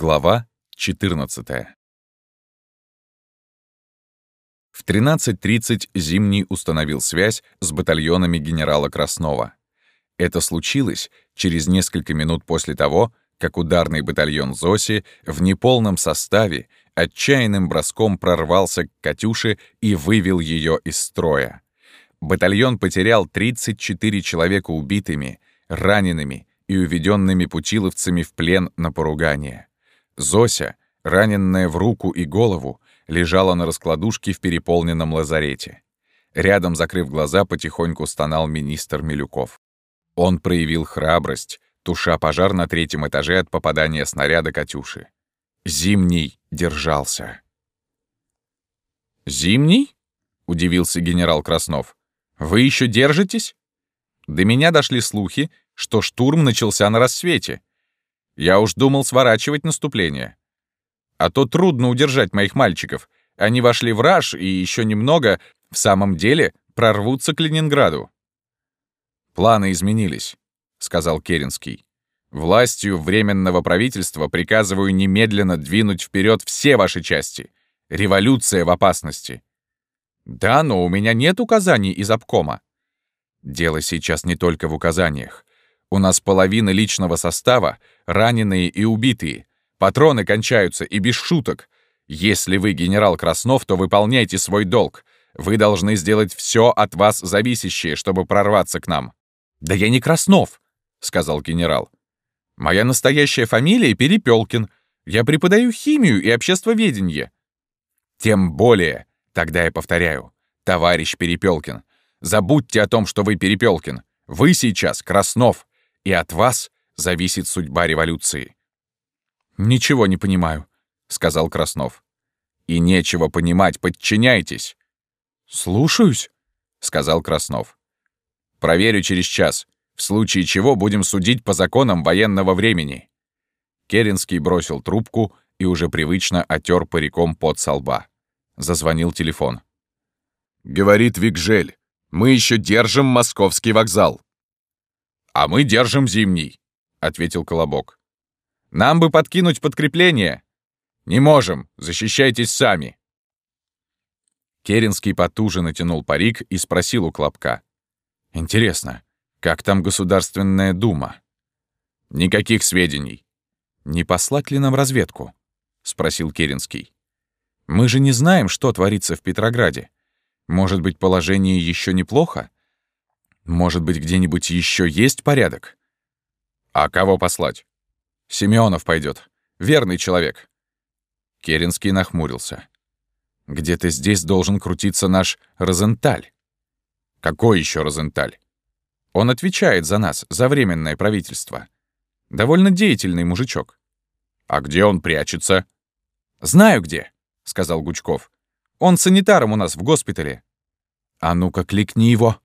Глава 14 В 13.30 Зимний установил связь с батальонами генерала Краснова. Это случилось через несколько минут после того, как ударный батальон Зоси в неполном составе отчаянным броском прорвался к «Катюше» и вывел ее из строя. Батальон потерял 34 человека убитыми, ранеными и уведенными путиловцами в плен на поругание. Зося, раненная в руку и голову, лежала на раскладушке в переполненном лазарете. Рядом, закрыв глаза, потихоньку стонал министр Милюков. Он проявил храбрость, туша пожар на третьем этаже от попадания снаряда «Катюши». Зимний держался. «Зимний?» — удивился генерал Краснов. «Вы еще держитесь?» До меня дошли слухи, что штурм начался на рассвете. Я уж думал сворачивать наступление. А то трудно удержать моих мальчиков. Они вошли в раж и еще немного, в самом деле, прорвутся к Ленинграду. «Планы изменились», — сказал Керенский. «Властью Временного правительства приказываю немедленно двинуть вперед все ваши части. Революция в опасности». «Да, но у меня нет указаний из обкома». «Дело сейчас не только в указаниях. У нас половина личного состава, раненые и убитые. Патроны кончаются, и без шуток. Если вы генерал Краснов, то выполняйте свой долг. Вы должны сделать все от вас зависящее, чтобы прорваться к нам». «Да я не Краснов», — сказал генерал. «Моя настоящая фамилия Перепелкин. Я преподаю химию и обществоведение». «Тем более, тогда я повторяю, товарищ Перепелкин, забудьте о том, что вы Перепелкин. Вы сейчас Краснов и от вас зависит судьба революции». «Ничего не понимаю», — сказал Краснов. «И нечего понимать, подчиняйтесь». «Слушаюсь», — сказал Краснов. «Проверю через час, в случае чего будем судить по законам военного времени». Керенский бросил трубку и уже привычно отер париком под со лба. Зазвонил телефон. «Говорит Викжель, мы еще держим московский вокзал». «А мы держим зимний», — ответил Колобок. «Нам бы подкинуть подкрепление». «Не можем, защищайтесь сами». Керенский потуже натянул парик и спросил у Колобка. «Интересно, как там Государственная Дума?» «Никаких сведений». «Не послать ли нам разведку?» — спросил Керенский. «Мы же не знаем, что творится в Петрограде. Может быть, положение еще неплохо?» Может быть, где-нибудь еще есть порядок? А кого послать? Семенов пойдет. Верный человек. Керенский нахмурился. Где-то здесь должен крутиться наш Розенталь. Какой еще Розенталь? Он отвечает за нас, за временное правительство. Довольно деятельный мужичок. А где он прячется? Знаю где, сказал Гучков. Он санитаром у нас в госпитале. А ну-ка, кликни его.